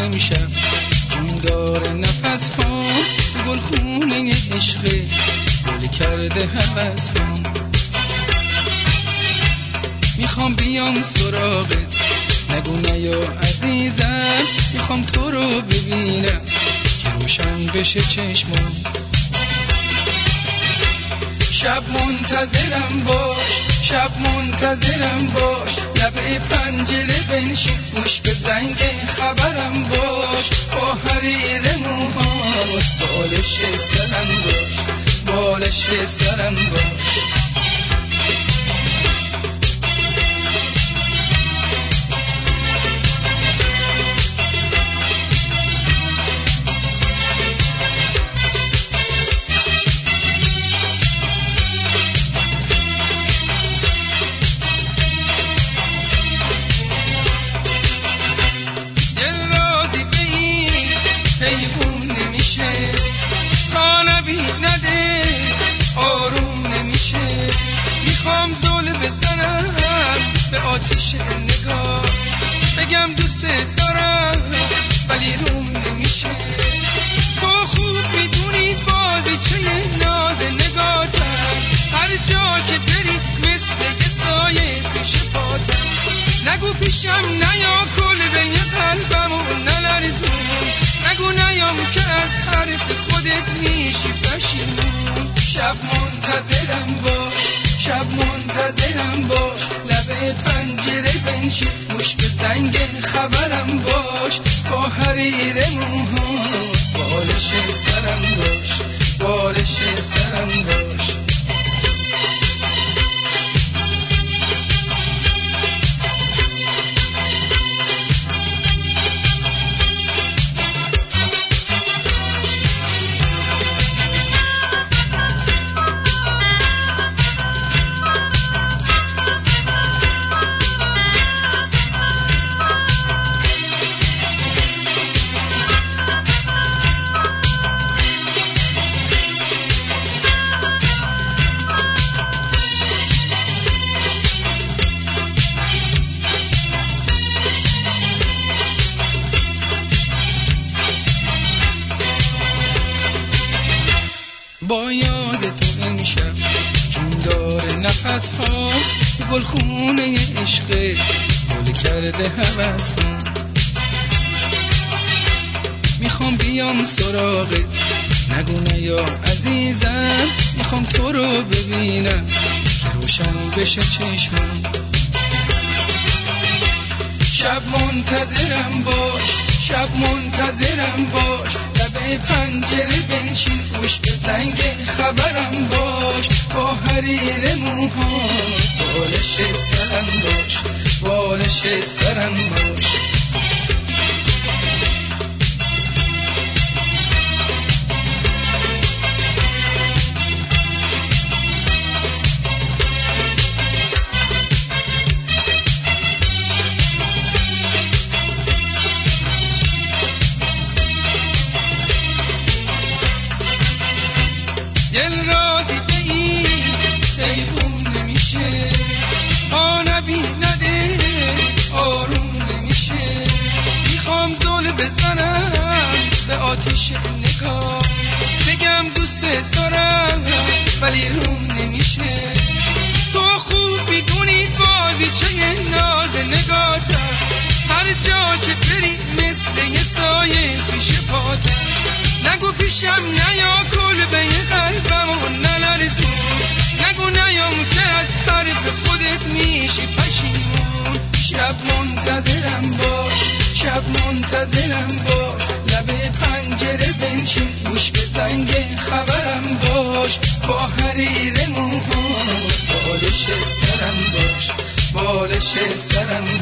امشب جون داره نفس ها تو گل خونه عشق. گل کرده هوس ها می‌خوام بیام سراغت. نگو نیا عزیزم. می‌خوام تو رو ببینم. که روشن بشه چشمم شب منتظرم باش. شب منتظرم باش. لبه پنجره بنشین. گوش به زنگ خبرم باش. با حریر موهاش. بالش سرم باش. بالش سرم باش. آتیش نگاه. بگم دوست دارم ولی روم نمیشه. تو خوب می‌دونی بازی چه ناز نگاتم هر جا که بری مثل یه سایه پیش پاتم نگو پیشم نیا کلبه قلبم و نلرزون. نگو نیام که از حرف خودت میشی پشیمون. شب منتظرم باش شب منتظرم باش. پنجره بنشین. گوش به خبرم باش. با حریر موها بالش سرم باش. بالش سرم با یاد تو امشب جون داره نفس ها گل خونه عشق. گل کرده هوس می‌خوام بیام سراغت. نگو نیا عزیزم. می‌خوام تو رو ببینم. که روشن بشه چشمم. شب منتظرم باش. شب منتظرم باش. لبه پنجره بنشین گوش به زنگ خبرم باش. با حریر موها بالش سرم باش. بالش سرم باش. پیشم نیا کلبه قلبم و نلرزون نگو نیام که از طرف خودت میشی پشیمون. شب منتظرم باش شب منتظرم باش. لبه پنجره بنشین گوش به زنگ خبرم باش. با حریر موها بالش سرم باش بالش سرم